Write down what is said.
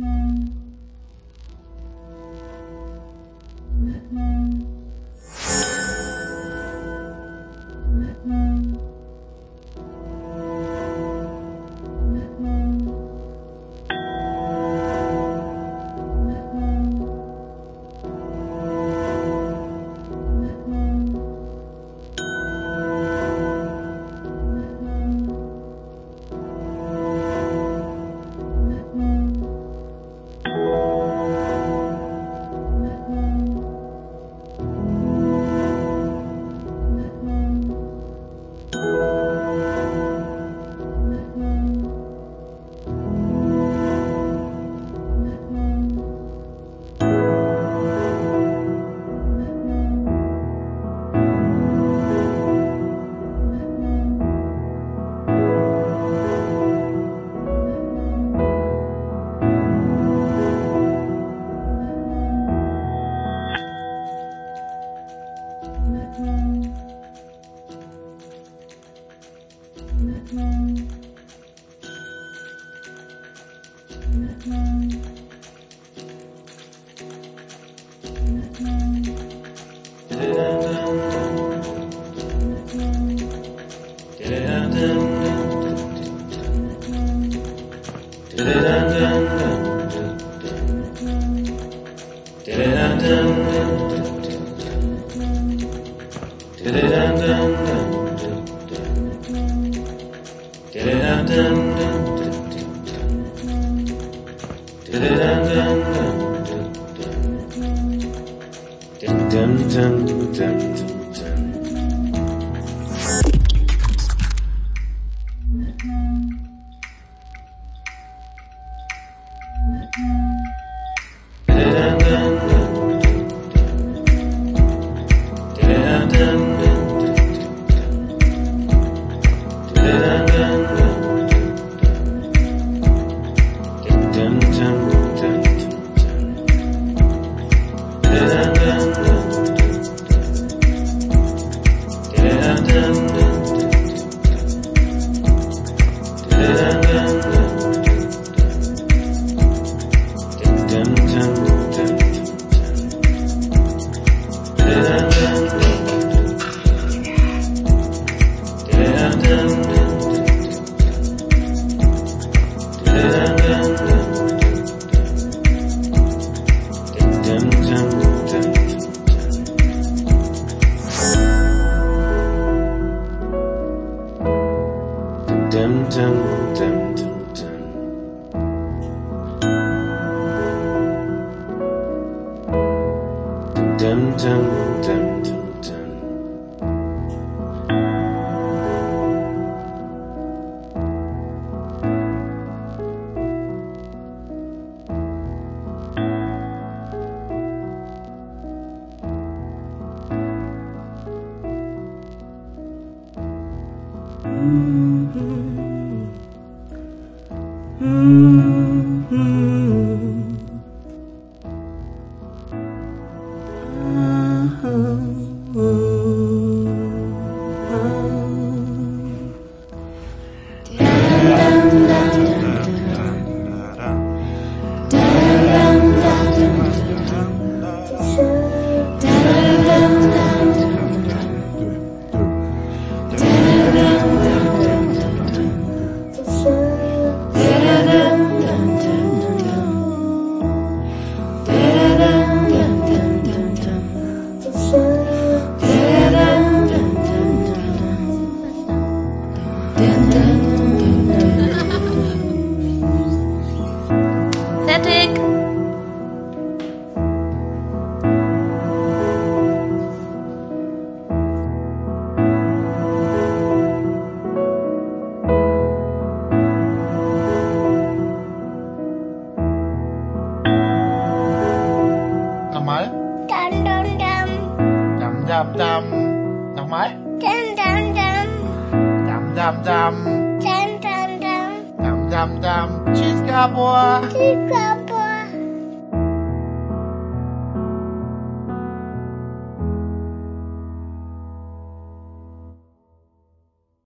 Mm-hmm. dun dun dun dun dun dun dun dun and dun, dun, dun, dun. Dun, dun, dun, dun. Mm. Fertig. Dam, dam. Nochmal. Dum dum dum. Dam, dam, dam. Dum dum dum. Dam, dam, dam. Tschüss, Gabor. Tschüss,